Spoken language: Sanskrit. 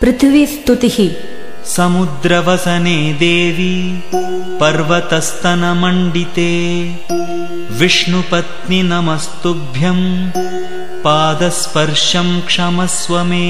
पृथिवीस्तुतिः। समुद्रवसने देवी पर्वतस्तनमण्डिते विष्णुपत्नि नमस्तुभ्यम् पादस्पर्शं क्षमस्व मे।